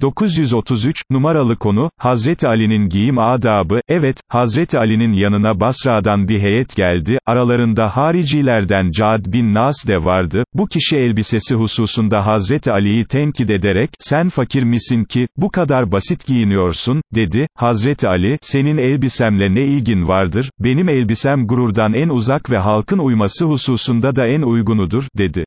933, numaralı konu, Hazreti Ali'nin giyim adabı, evet, Hazreti Ali'nin yanına Basra'dan bir heyet geldi, aralarında haricilerden Cad bin Nas de vardı, bu kişi elbisesi hususunda Hazreti Ali'yi tenkit ederek, sen fakir misin ki, bu kadar basit giyiniyorsun, dedi, Hazreti Ali, senin elbisemle ne ilgin vardır, benim elbisem gururdan en uzak ve halkın uyması hususunda da en uygunudur, dedi.